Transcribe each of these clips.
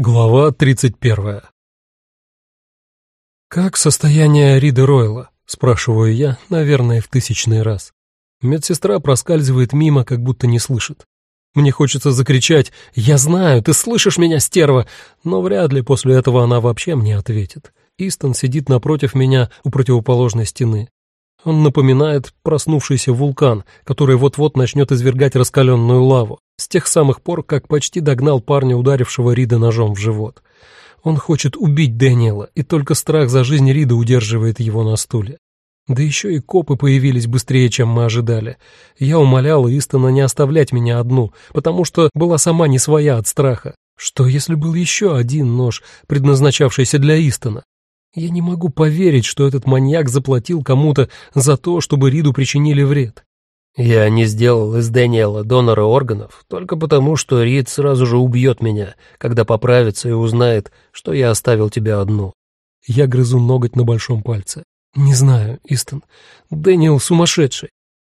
Глава 31. «Как состояние Риды Ройла?» — спрашиваю я, наверное, в тысячный раз. Медсестра проскальзывает мимо, как будто не слышит. Мне хочется закричать «Я знаю, ты слышишь меня, стерва!» Но вряд ли после этого она вообще мне ответит. Истон сидит напротив меня у противоположной стены. Он напоминает проснувшийся вулкан, который вот-вот начнет извергать раскаленную лаву, с тех самых пор, как почти догнал парня, ударившего Рида ножом в живот. Он хочет убить Дэниела, и только страх за жизнь Рида удерживает его на стуле. Да еще и копы появились быстрее, чем мы ожидали. Я умоляла Истона не оставлять меня одну, потому что была сама не своя от страха. Что, если был еще один нож, предназначавшийся для Истона? Я не могу поверить, что этот маньяк заплатил кому-то за то, чтобы Риду причинили вред. Я не сделал из Дэниела донора органов только потому, что Рид сразу же убьет меня, когда поправится и узнает, что я оставил тебя одну. Я грызу ноготь на большом пальце. Не знаю, Истон. Дэниел сумасшедший.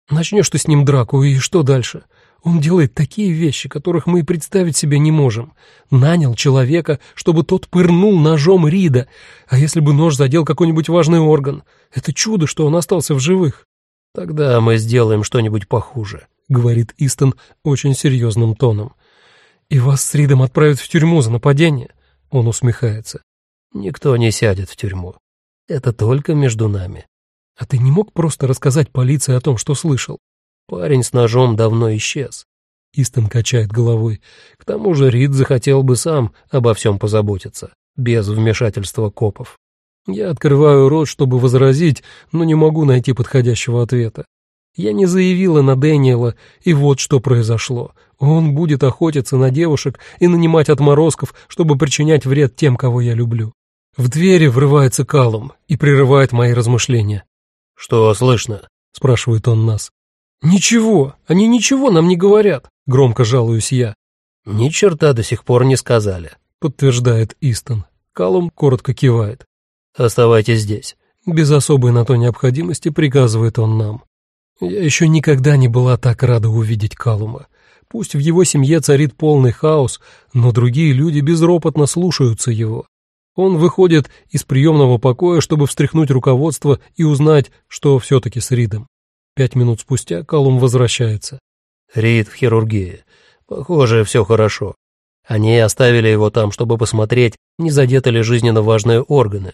Начнешь ты с ним драку, и что дальше? Он делает такие вещи, которых мы и представить себе не можем. Нанял человека, чтобы тот пырнул ножом Рида. А если бы нож задел какой-нибудь важный орган? Это чудо, что он остался в живых. Тогда мы сделаем что-нибудь похуже, — говорит Истон очень серьезным тоном. И вас с Ридом отправят в тюрьму за нападение? Он усмехается. Никто не сядет в тюрьму. Это только между нами. А ты не мог просто рассказать полиции о том, что слышал? Парень с ножом давно исчез. Истон качает головой. К тому же Рид захотел бы сам обо всем позаботиться, без вмешательства копов. Я открываю рот, чтобы возразить, но не могу найти подходящего ответа. Я не заявила на Дэниела, и вот что произошло. Он будет охотиться на девушек и нанимать отморозков, чтобы причинять вред тем, кого я люблю. В двери врывается Калум и прерывает мои размышления. «Что слышно?» — спрашивает он нас. «Ничего, они ничего нам не говорят», — громко жалуюсь я. «Ни черта до сих пор не сказали», — подтверждает Истон. Калум коротко кивает. «Оставайтесь здесь». Без особой на то необходимости приказывает он нам. Я еще никогда не была так рада увидеть Калума. Пусть в его семье царит полный хаос, но другие люди безропотно слушаются его. Он выходит из приемного покоя, чтобы встряхнуть руководство и узнать, что все-таки с Ридом. Пять минут спустя Калум возвращается. Рид в хирургии. Похоже, все хорошо. Они оставили его там, чтобы посмотреть, не задеты ли жизненно важные органы,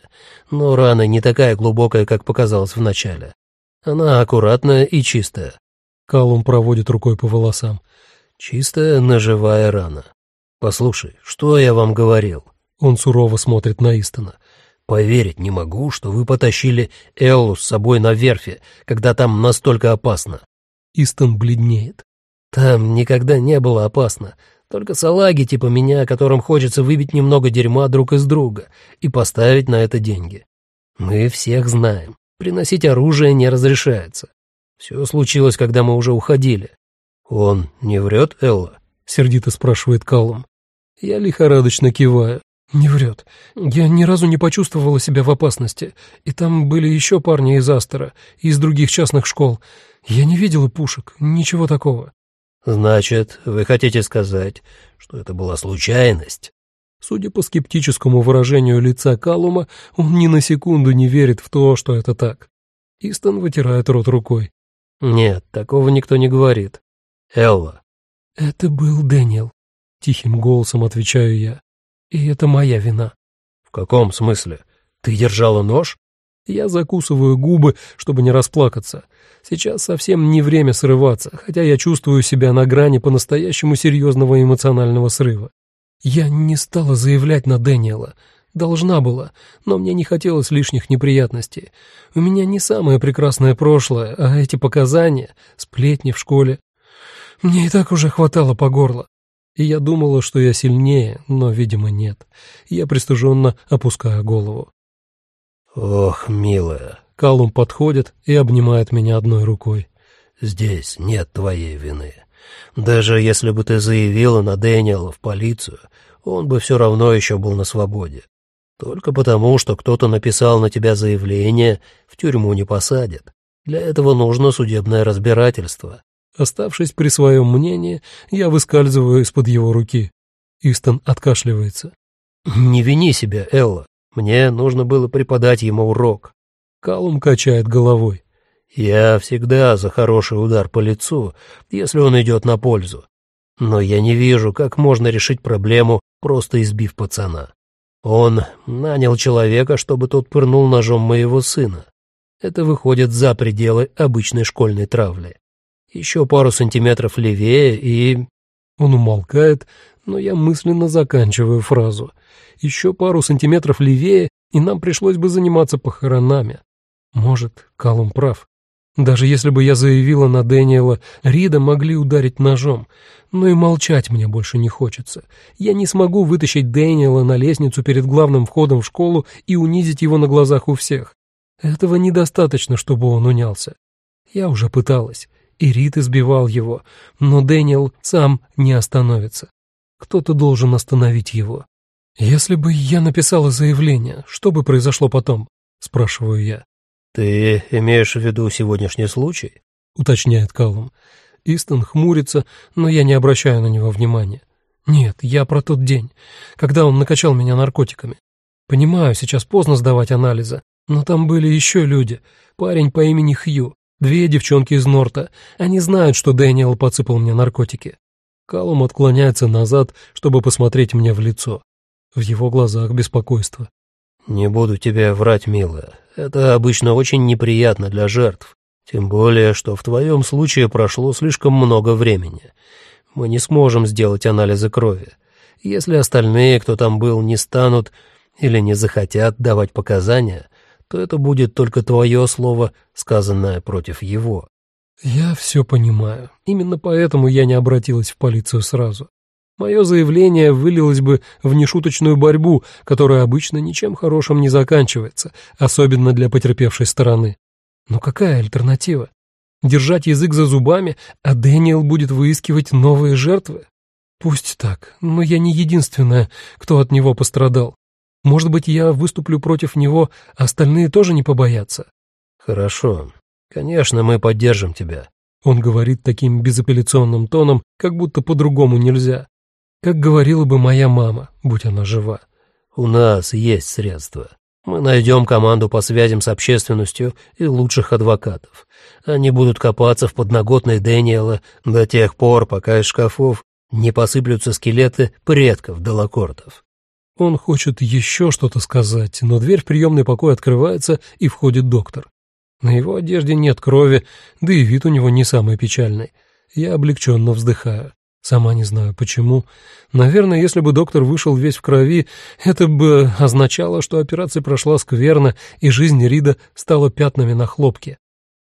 но рана не такая глубокая, как показалось вначале. Она аккуратная и чистая. Калум проводит рукой по волосам. Чистая ножевая рана. Послушай, что я вам говорил? Он сурово смотрит на Истона. Поверить не могу, что вы потащили Эллу с собой на верфи, когда там настолько опасно. Истон бледнеет. Там никогда не было опасно. Только салаги типа меня, которым хочется выбить немного дерьма друг из друга и поставить на это деньги. Мы всех знаем. Приносить оружие не разрешается. Все случилось, когда мы уже уходили. Он не врет, Элла? Сердито спрашивает Калум. Я лихорадочно киваю. «Не врет. Я ни разу не почувствовала себя в опасности. И там были еще парни из Астера, из других частных школ. Я не видела пушек, ничего такого». «Значит, вы хотите сказать, что это была случайность?» Судя по скептическому выражению лица Калума, он ни на секунду не верит в то, что это так. Истон вытирает рот рукой. «Нет, такого никто не говорит. Элла». «Это был Дэниел», — тихим голосом отвечаю я. И это моя вина. В каком смысле? Ты держала нож? Я закусываю губы, чтобы не расплакаться. Сейчас совсем не время срываться, хотя я чувствую себя на грани по-настоящему серьезного эмоционального срыва. Я не стала заявлять на Дэниела. Должна была, но мне не хотелось лишних неприятностей. У меня не самое прекрасное прошлое, а эти показания, сплетни в школе. Мне и так уже хватало по горло. И я думала, что я сильнее, но, видимо, нет. Я пристыженно опускаю голову. «Ох, милая!» Калум подходит и обнимает меня одной рукой. «Здесь нет твоей вины. Даже если бы ты заявила на Дэниела в полицию, он бы все равно еще был на свободе. Только потому, что кто-то написал на тебя заявление, в тюрьму не посадят. Для этого нужно судебное разбирательство. Оставшись при своем мнении, я выскальзываю из-под его руки. Истон откашливается. «Не вини себя, Элла. Мне нужно было преподать ему урок». Калум качает головой. «Я всегда за хороший удар по лицу, если он идет на пользу. Но я не вижу, как можно решить проблему, просто избив пацана. Он нанял человека, чтобы тот пырнул ножом моего сына. Это выходит за пределы обычной школьной травли. Еще пару сантиметров левее и... Он умолкает, но я мысленно заканчиваю фразу. Еще пару сантиметров левее, и нам пришлось бы заниматься похоронами. Может, Калум прав. Даже если бы я заявила на Дэниела, Рида могли ударить ножом. Но и молчать мне больше не хочется. Я не смогу вытащить Дэниела на лестницу перед главным входом в школу и унизить его на глазах у всех. Этого недостаточно, чтобы он унялся. Я уже пыталась, и Рид избивал его, но Дэниел сам не остановится. Кто-то должен остановить его. «Если бы я написала заявление, что бы произошло потом?» — спрашиваю я. «Ты имеешь в виду сегодняшний случай?» — уточняет Каллум. Истон хмурится, но я не обращаю на него внимания. «Нет, я про тот день, когда он накачал меня наркотиками. Понимаю, сейчас поздно сдавать анализы, но там были еще люди. Парень по имени Хью, две девчонки из Норта. Они знают, что Дэниел подсыпал мне наркотики». Каллум отклоняется назад, чтобы посмотреть мне в лицо. В его глазах беспокойство. «Не буду тебе врать, милая. Это обычно очень неприятно для жертв. Тем более, что в твоем случае прошло слишком много времени. Мы не сможем сделать анализы крови. Если остальные, кто там был, не станут или не захотят давать показания, то это будет только твое слово, сказанное против его». «Я все понимаю. Именно поэтому я не обратилась в полицию сразу. Мое заявление вылилось бы в нешуточную борьбу, которая обычно ничем хорошим не заканчивается, особенно для потерпевшей стороны. Но какая альтернатива? Держать язык за зубами, а Дэниел будет выискивать новые жертвы? Пусть так, но я не единственная, кто от него пострадал. Может быть, я выступлю против него, а остальные тоже не побоятся? Хорошо. Конечно, мы поддержим тебя. Он говорит таким безапелляционным тоном, как будто по-другому нельзя. Как говорила бы моя мама, будь она жива. «У нас есть средства. Мы найдем команду по связям с общественностью и лучших адвокатов. Они будут копаться в подноготной Дэниела до тех пор, пока из шкафов не посыплются скелеты предков Делакортов». Он хочет еще что-то сказать, но дверь в приемный покой открывается, и входит доктор. На его одежде нет крови, да и вид у него не самый печальный. Я облегченно вздыхаю. Сама не знаю почему. Наверное, если бы доктор вышел весь в крови, это бы означало, что операция прошла скверно, и жизнь Рида стала пятнами на хлопке.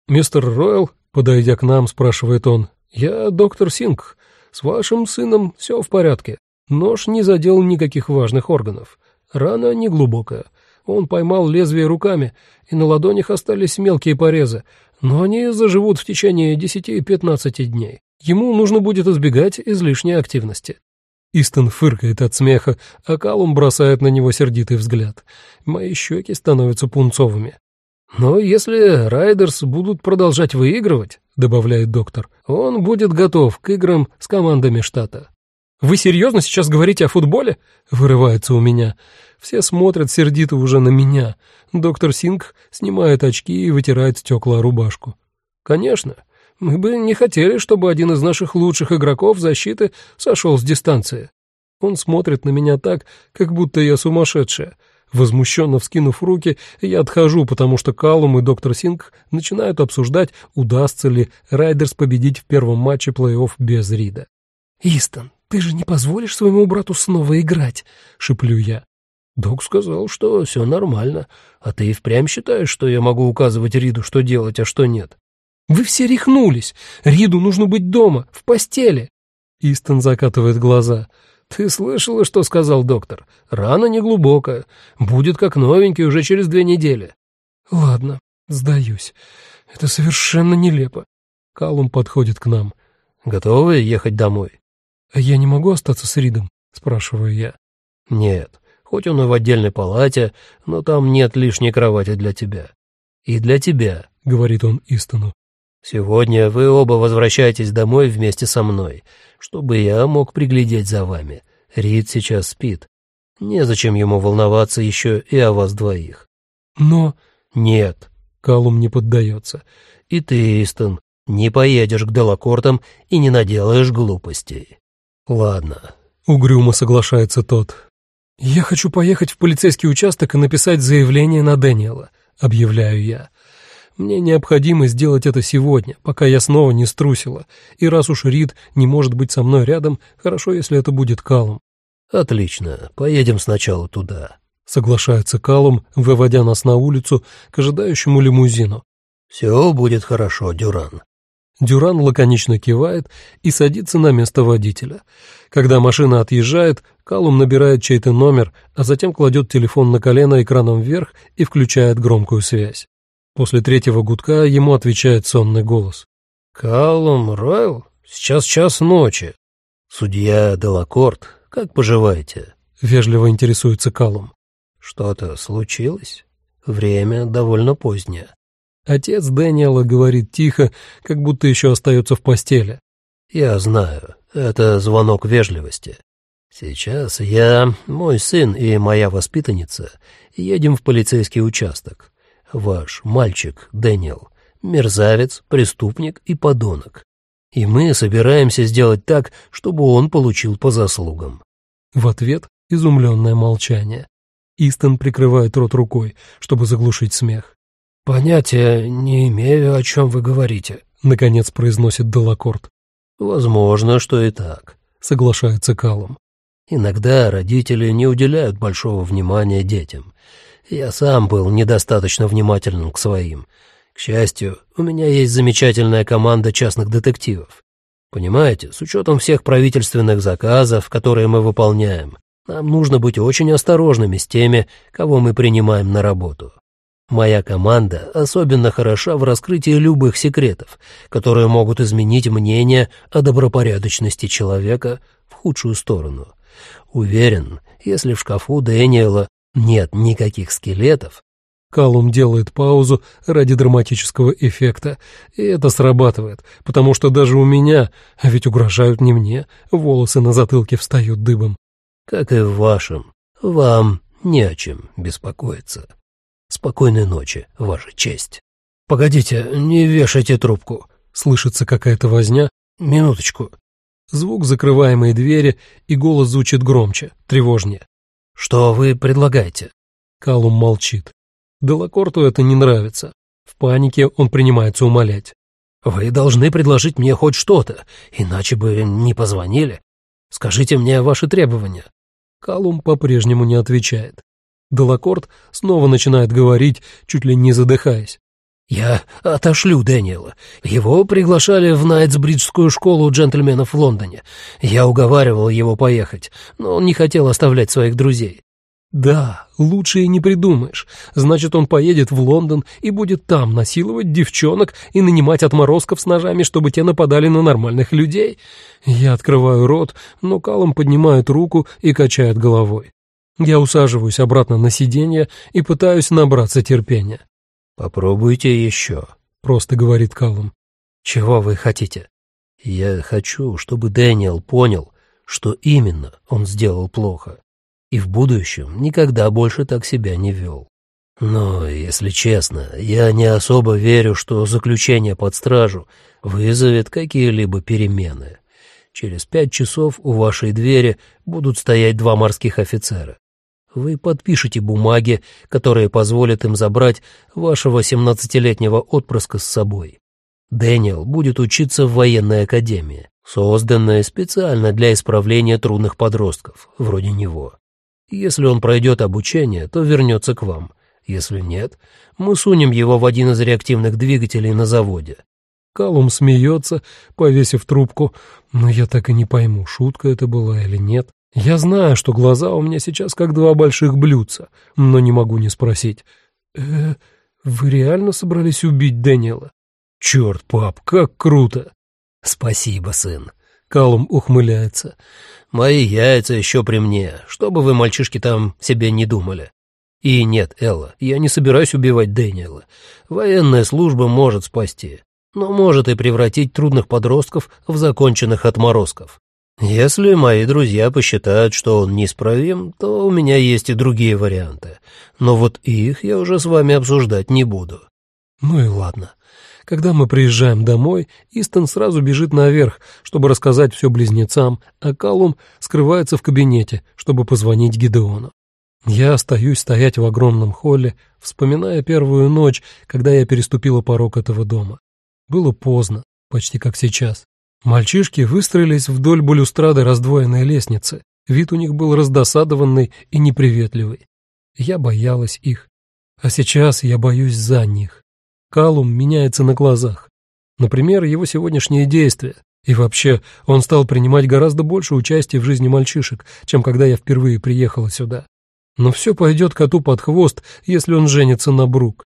«Мистер Ройл», подойдя к нам, спрашивает он, «Я доктор Синг. С вашим сыном все в порядке. Нож не задел никаких важных органов. Рана неглубокая. Он поймал лезвие руками, и на ладонях остались мелкие порезы, но они заживут в течение 10-15 дней. Ему нужно будет избегать излишней активности. Истон фыркает от смеха, а Калум бросает на него сердитый взгляд. Мои щеки становятся пунцовыми. «Но если Райдерс будут продолжать выигрывать», — добавляет доктор, — «он будет готов к играм с командами штата». «Вы серьезно сейчас говорите о футболе?» — вырывается у меня. Все смотрят сердито уже на меня. Доктор Синг снимает очки и вытирает стекла рубашку. «Конечно. Мы бы не хотели, чтобы один из наших лучших игроков защиты сошел с дистанции. Он смотрит на меня так, как будто я сумасшедшая. Возмущенно вскинув руки, я отхожу, потому что Каллум и доктор Синг начинают обсуждать, удастся ли Райдерс победить в первом матче плей-офф без Рида. «Истон, ты же не позволишь своему брату снова играть?» — шеплю я. Док сказал, что все нормально, а ты и впрямь считаешь, что я могу указывать Риду, что делать, а что нет. Вы все рехнулись. Риду нужно быть дома, в постели. Истон закатывает глаза. Ты слышала, что сказал доктор? Рана неглубокая. Будет как новенький уже через две недели. Ладно, сдаюсь. Это совершенно нелепо. Калум подходит к нам. Готовы ехать домой? Я не могу остаться с Ридом? Спрашиваю я. Нет, хоть он и в отдельной палате, но там нет лишней кровати для тебя. И для тебя, говорит он Истону. Сегодня вы оба возвращаетесь домой вместе со мной, чтобы я мог приглядеть за вами. Рид сейчас спит. Незачем ему волноваться еще и о вас двоих. Но... Нет, Калум не поддается. И ты, Истон, не поедешь к Делакортам и не наделаешь глупостей. Ладно. Угрюмо соглашается тот. Я хочу поехать в полицейский участок и написать заявление на Дэниела, объявляю я. Мне необходимо сделать это сегодня, пока я снова не струсила, и раз уж Рид не может быть со мной рядом, хорошо, если это будет Калум. «Отлично, поедем сначала туда», — соглашается Калум, выводя нас на улицу к ожидающему лимузину. «Все будет хорошо, Дюран». Дюран лаконично кивает и садится на место водителя. Когда машина отъезжает, Калум набирает чей-то номер, а затем кладет телефон на колено экраном вверх и включает громкую связь. После третьего гудка ему отвечает сонный голос. «Калум Ройл? Сейчас час ночи. Судья Делакорт, как поживаете?» Вежливо интересуется Калум. «Что-то случилось? Время довольно позднее». Отец Дэниела говорит тихо, как будто еще остается в постели. «Я знаю, это звонок вежливости. Сейчас я, мой сын и моя воспитанница едем в полицейский участок. Ваш мальчик, Дэниел, мерзавец, преступник и подонок. И мы собираемся сделать так, чтобы он получил по заслугам». В ответ изумленное молчание. Истон прикрывает рот рукой, чтобы заглушить смех. «Понятия не имею, о чем вы говорите», — наконец произносит Делакорт. «Возможно, что и так», — соглашается Калум. «Иногда родители не уделяют большого внимания детям. Я сам был недостаточно внимательным к своим. К счастью, у меня есть замечательная команда частных детективов. Понимаете, с учетом всех правительственных заказов, которые мы выполняем, нам нужно быть очень осторожными с теми, кого мы принимаем на работу. Моя команда особенно хороша в раскрытии любых секретов, которые могут изменить мнение о добропорядочности человека в худшую сторону. Уверен, если в шкафу Дэниела нет никаких скелетов. Калум делает паузу ради драматического эффекта, и это срабатывает, потому что даже у меня, а ведь угрожают не мне, волосы на затылке встают дыбом. Как и в вашем, вам не о чем беспокоиться. Спокойной ночи, ваша честь. Погодите, не вешайте трубку. Слышится какая-то возня. Минуточку. Звук закрываемой двери, и голос звучит громче, тревожнее. «Что вы предлагаете?» Калум молчит. Делакорту это не нравится. В панике он принимается умолять. «Вы должны предложить мне хоть что-то, иначе бы не позвонили. Скажите мне ваши требования». Калум по-прежнему не отвечает. Делакорт снова начинает говорить, чуть ли не задыхаясь. «Я отошлю Дэниела. Его приглашали в Найтсбриджскую школу джентльменов в Лондоне. Я уговаривал его поехать, но он не хотел оставлять своих друзей. Да, лучше и не придумаешь. Значит, он поедет в Лондон и будет там насиловать девчонок и нанимать отморозков с ножами, чтобы те нападали на нормальных людей. Я открываю рот, но Калом поднимает руку и качает головой. Я усаживаюсь обратно на сиденье и пытаюсь набраться терпения. «Попробуйте еще», — просто говорит Калум. «Чего вы хотите?» «Я хочу, чтобы Дэниел понял, что именно он сделал плохо, и в будущем никогда больше так себя не вел. Но, если честно, я не особо верю, что заключение под стражу вызовет какие-либо перемены. Через пять часов у вашей двери будут стоять два морских офицера. Вы подпишете бумаги, которые позволят им забрать вашего семнадцатилетнего отпрыска с собой. Дэниел будет учиться в военной академии, созданной специально для исправления трудных подростков, вроде него. Если он пройдет обучение, то вернется к вам. Если нет, мы сунем его в один из реактивных двигателей на заводе. Калум смеется, повесив трубку, но я так и не пойму, шутка это была или нет. Я знаю, что глаза у меня сейчас как два больших блюдца, но не могу не спросить. «Э, вы реально собрались убить Дэниела? Черт, пап, как круто!» «Спасибо, сын!» Калум ухмыляется. «Мои яйца еще при мне, чтобы вы, мальчишки, там себе не думали. И нет, Элла, я не собираюсь убивать Дэниела. Военная служба может спасти, но может и превратить трудных подростков в законченных отморозков. Если мои друзья посчитают, что он неисправим, то у меня есть и другие варианты. Но вот их я уже с вами обсуждать не буду. Ну и ладно. Когда мы приезжаем домой, Истон сразу бежит наверх, чтобы рассказать все близнецам, а Калум скрывается в кабинете, чтобы позвонить Гидеону. Я остаюсь стоять в огромном холле, вспоминая первую ночь, когда я переступила порог этого дома. Было поздно, почти как сейчас. Мальчишки выстроились вдоль балюстрады раздвоенной лестницы. Вид у них был раздосадованный и неприветливый. Я боялась их. А сейчас я боюсь за них. Калум меняется на глазах. Например, его сегодняшние действия. И вообще, он стал принимать гораздо больше участия в жизни мальчишек, чем когда я впервые приехала сюда. Но все пойдет коту под хвост, если он женится на Брук.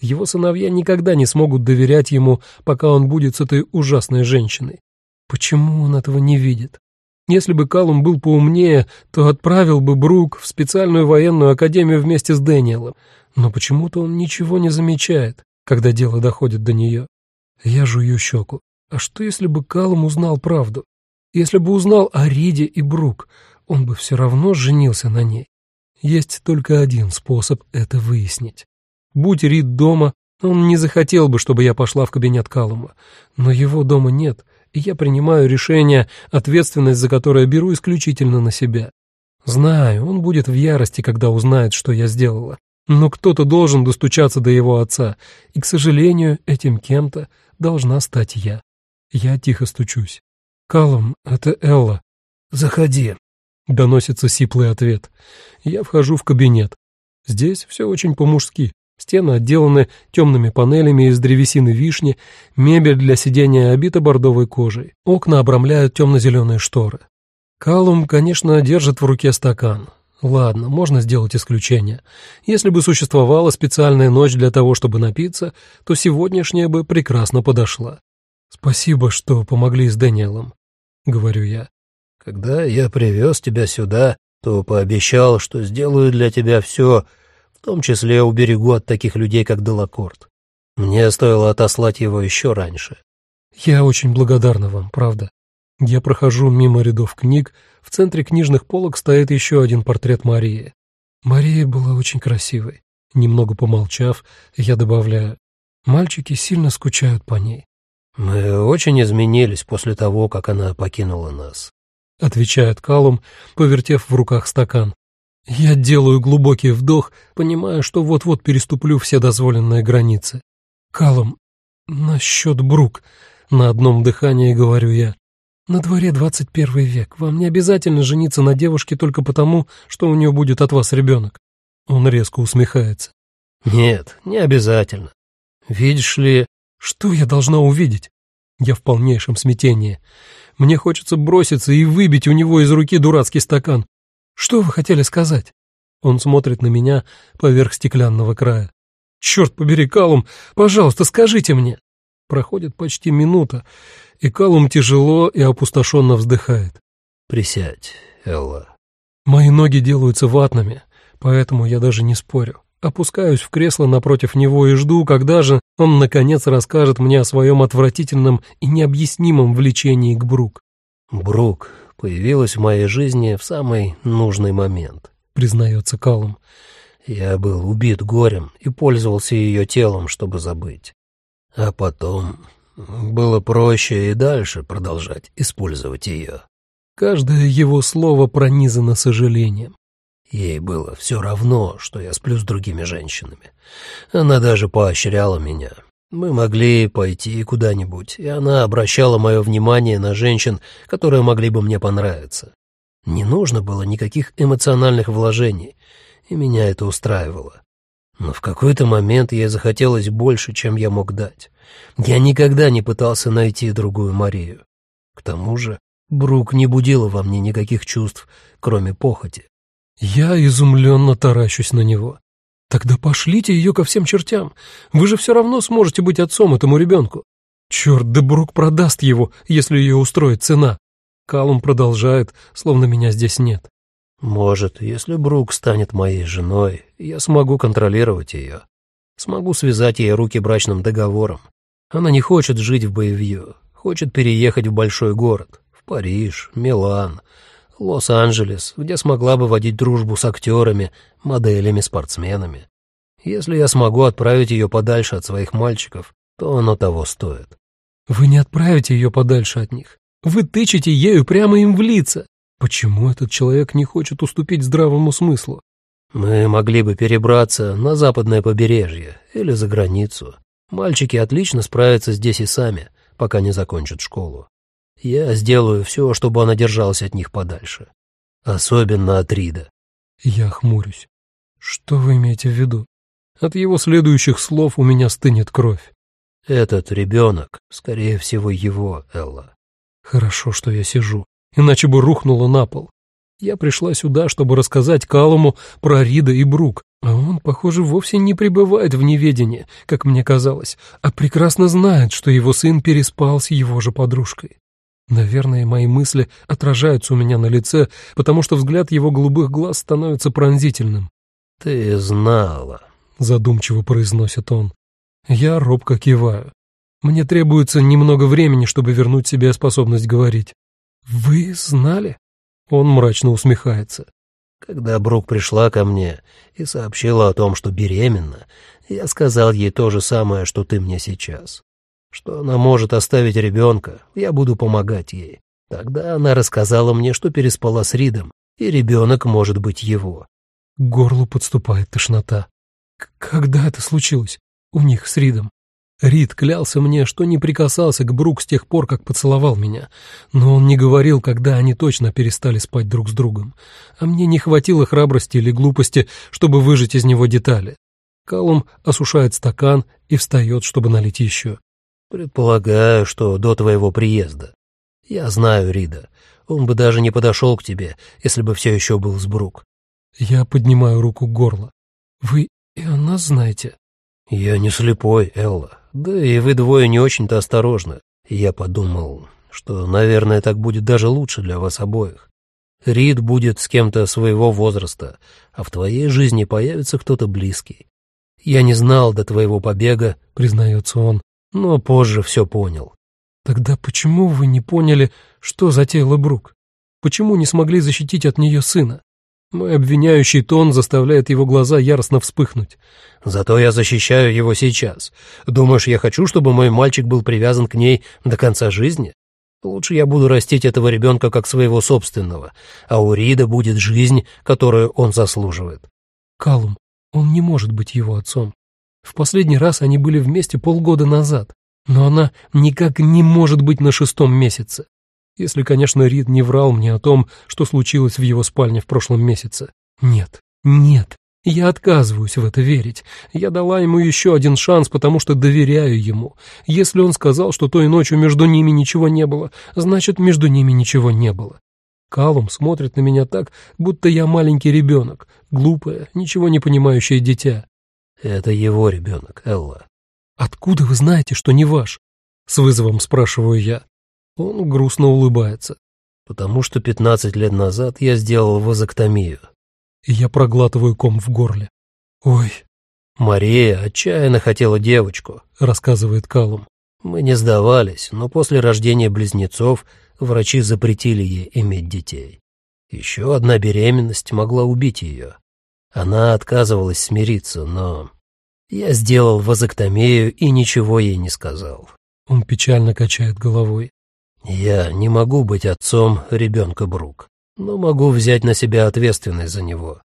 Его сыновья никогда не смогут доверять ему, пока он будет с этой ужасной женщиной. Почему он этого не видит? Если бы Калум был поумнее, то отправил бы Брук в специальную военную академию вместе с Дэниелом. Но почему-то он ничего не замечает, когда дело доходит до нее. Я жую щеку. А что, если бы Калум узнал правду? Если бы узнал о Риде и Брук, он бы все равно женился на ней. Есть только один способ это выяснить. Будь Рид дома, он не захотел бы, чтобы я пошла в кабинет Калума. Но его дома нет — и я принимаю решение, ответственность за которое беру исключительно на себя. Знаю, он будет в ярости, когда узнает, что я сделала. Но кто-то должен достучаться до его отца, и, к сожалению, этим кем-то должна стать я. Я тихо стучусь. «Калум, это Элла». «Заходи», — доносится сиплый ответ. Я вхожу в кабинет. Здесь все очень по-мужски. Стены отделаны темными панелями из древесины вишни, мебель для сидения обита бордовой кожей, окна обрамляют темно-зеленые шторы. Калум, конечно, держит в руке стакан. Ладно, можно сделать исключение. Если бы существовала специальная ночь для того, чтобы напиться, то сегодняшняя бы прекрасно подошла. «Спасибо, что помогли с Дэниелом», — говорю я. «Когда я привез тебя сюда, то пообещал, что сделаю для тебя все, в том числе уберегу от таких людей, как Делакорт. Мне стоило отослать его еще раньше. Я очень благодарна вам, правда. Я прохожу мимо рядов книг, в центре книжных полок стоит еще один портрет Марии. Мария была очень красивой. Немного помолчав, я добавляю, мальчики сильно скучают по ней. «Мы очень изменились после того, как она покинула нас», — отвечает Калум, повертев в руках стакан. Я делаю глубокий вдох, понимая, что вот-вот переступлю все дозволенные границы. Калом, насчет Брук, на одном дыхании говорю я. На дворе 21 век. Вам не обязательно жениться на девушке только потому, что у нее будет от вас ребенок. Он резко усмехается. Нет, не обязательно. Видишь ли, что я должна увидеть? Я в полнейшем смятении. Мне хочется броситься и выбить у него из руки дурацкий стакан. «Что вы хотели сказать?» Он смотрит на меня поверх стеклянного края. «Черт побери, Калум, пожалуйста, скажите мне!» Проходит почти минута, и Калум тяжело и опустошенно вздыхает. «Присядь, Элла». Мои ноги делаются ватными, поэтому я даже не спорю. Опускаюсь в кресло напротив него и жду, когда же он, наконец, расскажет мне о своем отвратительном и необъяснимом влечении к Брук. «Брук появилась в моей жизни в самый нужный момент», — признается Калум. «Я был убит горем и пользовался ее телом, чтобы забыть. А потом было проще и дальше продолжать использовать ее». Каждое его слово пронизано сожалением. Ей было все равно, что я сплю с другими женщинами. Она даже поощряла меня, мы могли пойти куда-нибудь, и она обращала мое внимание на женщин, которые могли бы мне понравиться. Не нужно было никаких эмоциональных вложений, и меня это устраивало. Но в какой-то момент ей захотелось больше, чем я мог дать. Я никогда не пытался найти другую Марию. К тому же Брук не будила во мне никаких чувств, кроме похоти. Я изумленно таращусь на него. Тогда пошлите ее ко всем чертям. Вы же все равно сможете быть отцом этому ребенку. Черт, да Брук продаст его, если ее устроит цена. Калум продолжает, словно меня здесь нет. Может, если Брук станет моей женой, я смогу контролировать ее. Смогу связать ей руки брачным договором. Она не хочет жить в Боевью, хочет переехать в большой город, в Париж, Милан, Лос-Анджелес, где смогла бы водить дружбу с актерами, моделями, спортсменами. Если я смогу отправить ее подальше от своих мальчиков, то оно того стоит. Вы не отправите ее подальше от них. Вы тычете ею прямо им в лица. Почему этот человек не хочет уступить здравому смыслу? Мы могли бы перебраться на западное побережье или за границу. Мальчики отлично справятся здесь и сами, пока не закончат школу. Я сделаю все, чтобы она держалась от них подальше. Особенно от Рида. Я хмурюсь. Что вы имеете в виду? От его следующих слов у меня стынет кровь. Этот ребенок, скорее всего, его, Элла. Хорошо, что я сижу, иначе бы рухнула на пол. Я пришла сюда, чтобы рассказать Калуму про Рида и Брук, а он, похоже, вовсе не пребывает в неведении, как мне казалось, а прекрасно знает, что его сын переспал с его же подружкой. Наверное, мои мысли отражаются у меня на лице, потому что взгляд его голубых глаз становится пронзительным. «Ты знала», — задумчиво произносит он. Я робко киваю. Мне требуется немного времени, чтобы вернуть себе способность говорить. «Вы знали?» Он мрачно усмехается. Когда Брук пришла ко мне и сообщила о том, что беременна, я сказал ей то же самое, что ты мне сейчас что она может оставить ребенка, я буду помогать ей. Тогда она рассказала мне, что переспала с Ридом, и ребенок может быть его. К горлу подступает тошнота. Когда это случилось? У них с Ридом. Рид клялся мне, что не прикасался к Брук с тех пор, как поцеловал меня, но он не говорил, когда они точно перестали спать друг с другом, а мне не хватило храбрости или глупости, чтобы выжать из него детали. Калум осушает стакан и встает, чтобы налить еще. «Предполагаю, что до твоего приезда. Я знаю Рида. Он бы даже не подошел к тебе, если бы все еще был с Брук». Я поднимаю руку к горлу. «Вы и она знаете?» «Я не слепой, Элла. Да и вы двое не очень-то осторожны. Я подумал, что, наверное, так будет даже лучше для вас обоих. Рид будет с кем-то своего возраста, а в твоей жизни появится кто-то близкий. Я не знал до твоего побега, признается он, но позже все понял. Тогда почему вы не поняли, что затеяла Брук? Почему не смогли защитить от нее сына? Мой обвиняющий тон заставляет его глаза яростно вспыхнуть. Зато я защищаю его сейчас. Думаешь, я хочу, чтобы мой мальчик был привязан к ней до конца жизни? Лучше я буду растить этого ребенка как своего собственного, а у Рида будет жизнь, которую он заслуживает. Калум, он не может быть его отцом. В последний раз они были вместе полгода назад, но она никак не может быть на шестом месяце. Если, конечно, Рид не врал мне о том, что случилось в его спальне в прошлом месяце. Нет, нет, я отказываюсь в это верить. Я дала ему еще один шанс, потому что доверяю ему. Если он сказал, что той ночью между ними ничего не было, значит, между ними ничего не было. Калум смотрит на меня так, будто я маленький ребенок, глупое, ничего не понимающее дитя. Это его ребенок, Элла. Откуда вы знаете, что не ваш? С вызовом спрашиваю я. Он грустно улыбается. Потому что пятнадцать лет назад я сделал вазоктомию. И я проглатываю ком в горле. Ой. Мария отчаянно хотела девочку, рассказывает Калум. Мы не сдавались, но после рождения близнецов врачи запретили ей иметь детей. Еще одна беременность могла убить ее. Она отказывалась смириться, но... Я сделал вазоктомию и ничего ей не сказал. Он печально качает головой. Я не могу быть отцом ребенка Брук, но могу взять на себя ответственность за него.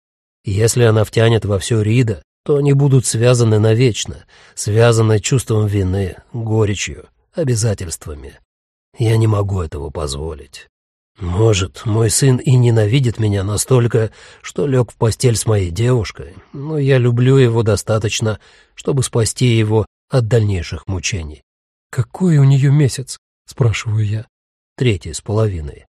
Если она втянет во все Рида, то они будут связаны навечно, связаны чувством вины, горечью, обязательствами. Я не могу этого позволить. Может, мой сын и ненавидит меня настолько, что лег в постель с моей девушкой, но я люблю его достаточно, чтобы спасти его от дальнейших мучений. «Какой у нее месяц?» — спрашиваю я. Третий с половиной.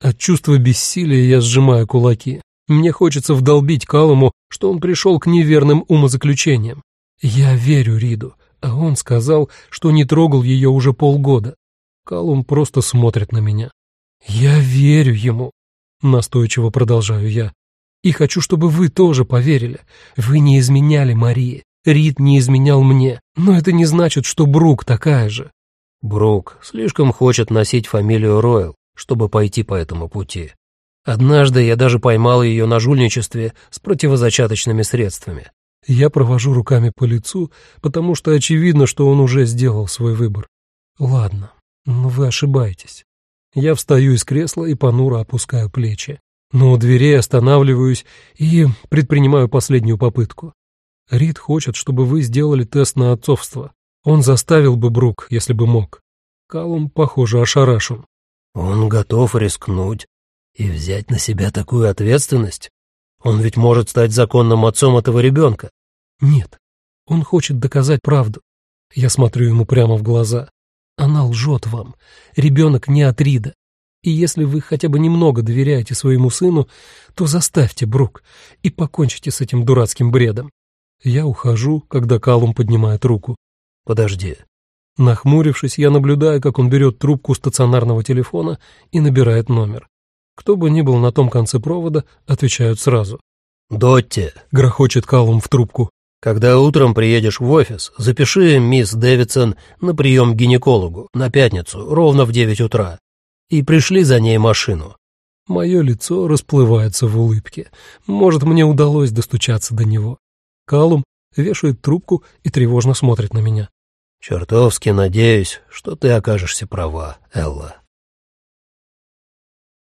От чувства бессилия я сжимаю кулаки. Мне хочется вдолбить Калуму, что он пришел к неверным умозаключениям. Я верю Риду, а он сказал, что не трогал ее уже полгода. Калум просто смотрит на меня. «Я верю ему», — настойчиво продолжаю я. «И хочу, чтобы вы тоже поверили. Вы не изменяли Марии, Рид не изменял мне, но это не значит, что Брук такая же». «Брук слишком хочет носить фамилию Ройл, чтобы пойти по этому пути. Однажды я даже поймал ее на жульничестве с противозачаточными средствами. Я провожу руками по лицу, потому что очевидно, что он уже сделал свой выбор. Ладно, но вы ошибаетесь. Я встаю из кресла и понуро опускаю плечи. Но у дверей останавливаюсь и предпринимаю последнюю попытку. Рид хочет, чтобы вы сделали тест на отцовство. Он заставил бы Брук, если бы мог. Калум, похоже, ошарашен. Он готов рискнуть и взять на себя такую ответственность? Он ведь может стать законным отцом этого ребенка. Нет, он хочет доказать правду. Я смотрю ему прямо в глаза. Она лжет вам. Ребенок не от Рида. И если вы хотя бы немного доверяете своему сыну, то заставьте Брук и покончите с этим дурацким бредом. Я ухожу, когда Калум поднимает руку. Подожди. Нахмурившись, я наблюдаю, как он берет трубку стационарного телефона и набирает номер. Кто бы ни был на том конце провода, отвечают сразу. «Дотти», — грохочет Калум в трубку. «Когда утром приедешь в офис, запиши мисс Дэвидсон на прием к гинекологу на пятницу, ровно в девять утра, и пришли за ней машину». Мое лицо расплывается в улыбке. Может, мне удалось достучаться до него. Калум вешает трубку и тревожно смотрит на меня. «Чертовски надеюсь, что ты окажешься права, Элла».